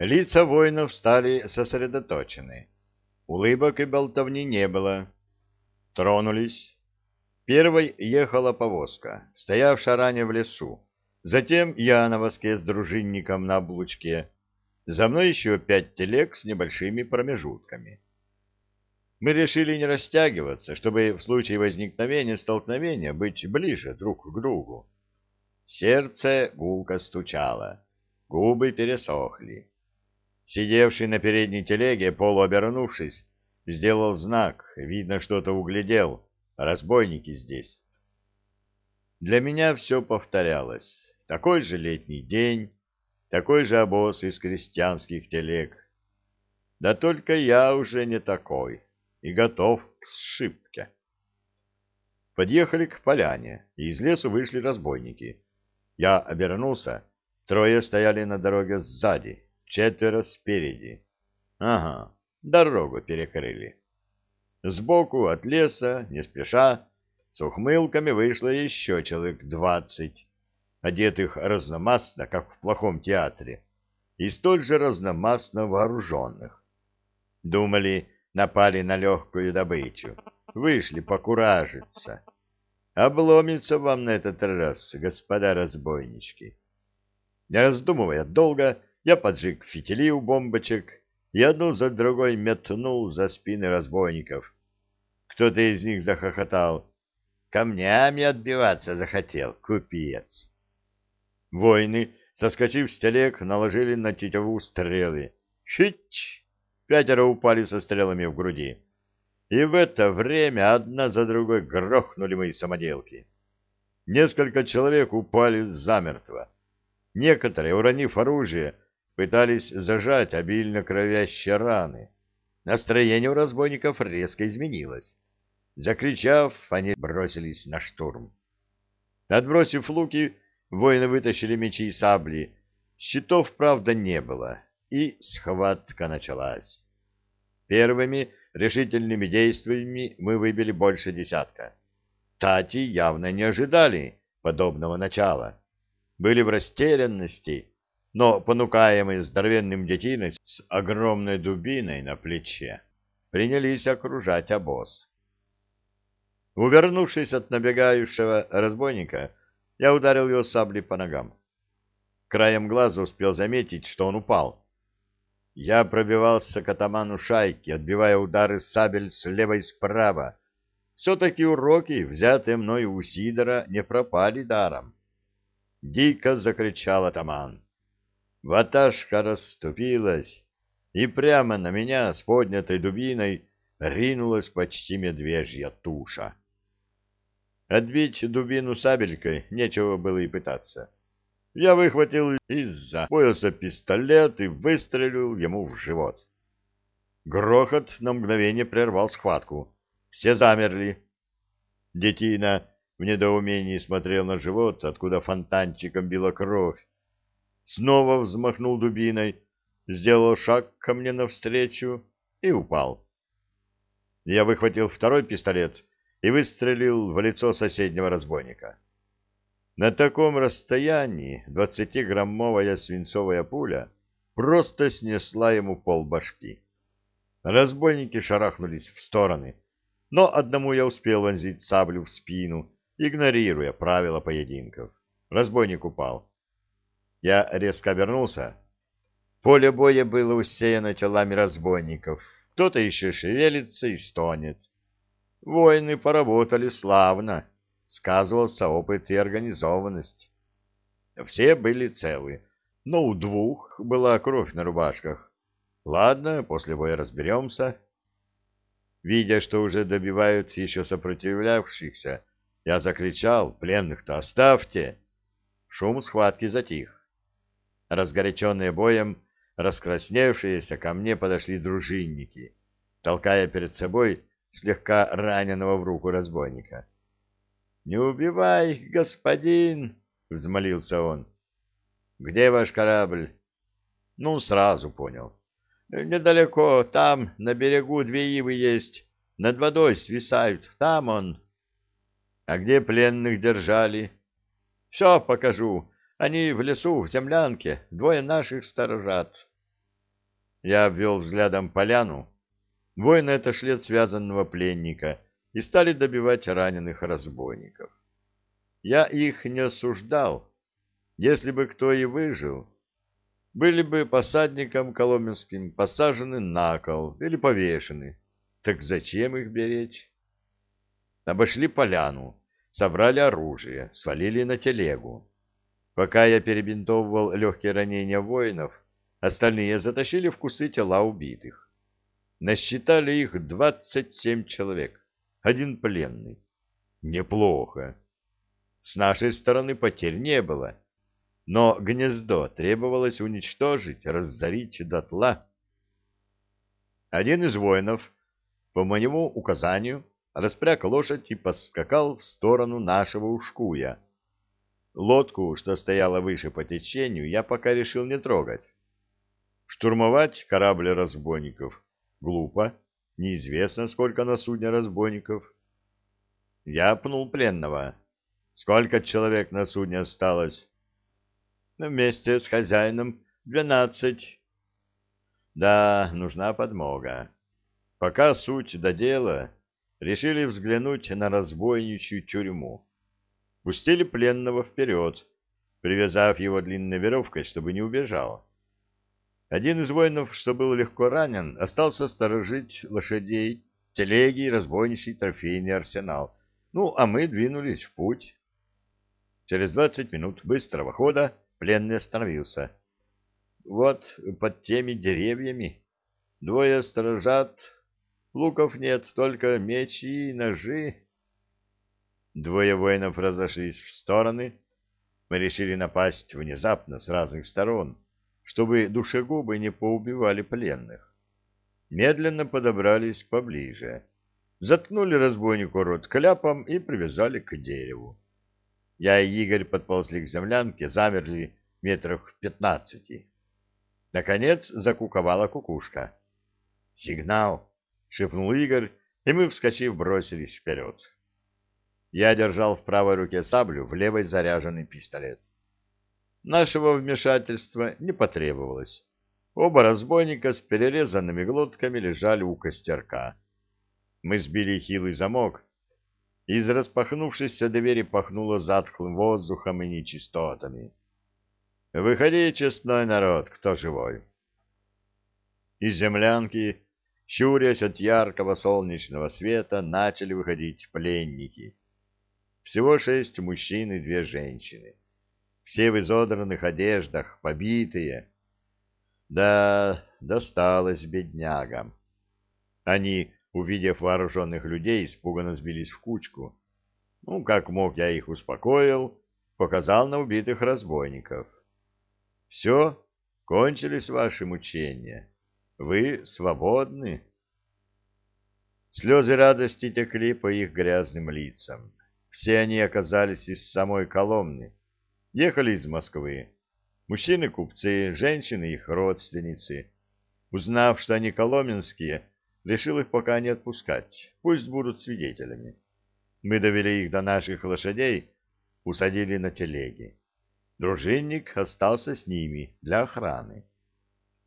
Лица воинов стали сосредоточены. Улыбок и болтовни не было. Тронулись. Первой ехала повозка, стоявшая ранее в лесу. Затем я на воске с дружинником на облучке. За мной еще пять телег с небольшими промежутками. Мы решили не растягиваться, чтобы в случае возникновения столкновения быть ближе друг к другу. Сердце гулко стучало, губы пересохли. Сидевший на передней телеге, полуобернувшись, сделал знак, видно, что-то углядел, разбойники здесь. Для меня все повторялось. Такой же летний день, такой же обоз из крестьянских телег. Да только я уже не такой и готов к сшибке. Подъехали к поляне, и из лесу вышли разбойники. Я обернулся, трое стояли на дороге сзади, четверо спереди. Ага, дорогу перекрыли. Сбоку от леса, не спеша, с ухмылками вышло еще человек двадцать, одетых разномастно, как в плохом театре, и столь же разномастно вооруженных. Думали, напали на легкую добычу, вышли покуражиться. Обломится вам на этот раз, господа разбойнички. Не раздумывая долго, я поджег фитили у бомбочек и одну за другой метнул за спины разбойников. Кто-то из них захохотал. Камнями отбиваться захотел, купец. Воины, соскочив с телег, наложили на тетиву стрелы. Щить! Пятеро упали со стрелами в груди. И в это время одна за другой грохнули мои самоделки. Несколько человек упали замертво. Некоторые, уронив оружие, пытались зажать обильно кровящие раны. Настроение у разбойников резко изменилось. Закричав, они бросились на штурм. Отбросив луки, воины вытащили мечи и сабли. Щитов, правда, не было, и схватка началась. Первыми решительными действиями мы выбили больше десятка. Тати явно не ожидали подобного начала. Были в растерянности, но, понукаемые здоровенным детиной с огромной дубиной на плече, принялись окружать обоз. Увернувшись от набегающего разбойника, я ударил его саблей по ногам. Краем глаза успел заметить, что он упал. Я пробивался к атаману шайки, отбивая удары сабель слева и справа. Все-таки уроки, взятые мной у Сидора, не пропали даром. Дико закричал атаман. Ваташка расступилась, и прямо на меня с поднятой дубиной ринулась почти медвежья туша. Отбить дубину сабелькой нечего было и пытаться. Я выхватил из-за пояса пистолет и выстрелил ему в живот. Грохот на мгновение прервал схватку. Все замерли. Детина в недоумении смотрел на живот, откуда фонтанчиком била кровь снова взмахнул дубиной, сделал шаг ко мне навстречу и упал. Я выхватил второй пистолет и выстрелил в лицо соседнего разбойника. На таком расстоянии двадцатиграммовая свинцовая пуля просто снесла ему полбашки. Разбойники шарахнулись в стороны, но одному я успел вонзить саблю в спину, игнорируя правила поединков. Разбойник упал. Я резко обернулся. Поле боя было усеяно телами разбойников. Кто-то еще шевелится и стонет. Воины поработали славно. Сказывался опыт и организованность. Все были целы, но у двух была кровь на рубашках. Ладно, после боя разберемся. Видя, что уже добивают еще сопротивлявшихся, я закричал, пленных-то оставьте. Шум схватки затих. Разгоряченные боем, раскрасневшиеся ко мне подошли дружинники, толкая перед собой слегка раненого в руку разбойника. — Не убивай, господин! — взмолился он. — Где ваш корабль? — Ну, сразу понял. — Недалеко, там, на берегу две ивы есть, над водой свисают, там он. — А где пленных держали? — Все покажу. Они в лесу, в землянке, двое наших сторожат. Я обвел взглядом поляну. Воины отошли от связанного пленника и стали добивать раненых разбойников. Я их не осуждал. Если бы кто и выжил, были бы посадником коломенским посажены на кол или повешены. Так зачем их беречь? Обошли поляну, собрали оружие, свалили на телегу. Пока я перебинтовывал легкие ранения воинов, остальные затащили в кусты тела убитых. Насчитали их двадцать семь человек, один пленный. Неплохо. С нашей стороны потерь не было, но гнездо требовалось уничтожить, разорить дотла. Один из воинов, по моему указанию, распряг лошадь и поскакал в сторону нашего ушкуя. Лодку, что стояла выше по течению, я пока решил не трогать. Штурмовать корабль разбойников глупо, неизвестно, сколько на судне разбойников. Я пнул пленного. Сколько человек на судне осталось? Вместе с хозяином двенадцать. Да, нужна подмога. Пока суть до дела, решили взглянуть на разбойничью тюрьму. Пустили пленного вперед, привязав его длинной веревкой, чтобы не убежал. Один из воинов, что был легко ранен, остался сторожить лошадей, телеги и разбойничий трофейный арсенал. Ну, а мы двинулись в путь. Через двадцать минут быстрого хода Пленный остановился. Вот под теми деревьями двое сторожат, луков нет, только мечи и ножи. Двое воинов разошлись в стороны. Мы решили напасть внезапно с разных сторон, чтобы душегубы не поубивали пленных. Медленно подобрались поближе. Заткнули разбойнику рот кляпом и привязали к дереву. Я и Игорь подползли к землянке, замерли метрах в пятнадцати. Наконец закуковала кукушка. «Сигнал!» — шепнул Игорь, и мы, вскочив, бросились вперед. Я держал в правой руке саблю, в левой заряженный пистолет. Нашего вмешательства не потребовалось. Оба разбойника с перерезанными глотками лежали у костерка. Мы сбили хилый замок, из распахнувшейся двери пахнуло затхлым воздухом и нечистотами. «Выходи, честной народ, кто живой!» Из землянки, щурясь от яркого солнечного света, начали выходить пленники. Всего шесть мужчин и две женщины. Все в изодранных одеждах, побитые. Да, досталось беднягам. Они увидев вооруженных людей, испуганно сбились в кучку. Ну, как мог, я их успокоил, показал на убитых разбойников. Все, кончились ваши мучения. Вы свободны. Слезы радости текли по их грязным лицам. Все они оказались из самой Коломны. Ехали из Москвы. Мужчины-купцы, женщины их родственницы. Узнав, что они коломенские, решил их пока не отпускать, пусть будут свидетелями. Мы довели их до наших лошадей, усадили на телеги. Дружинник остался с ними для охраны.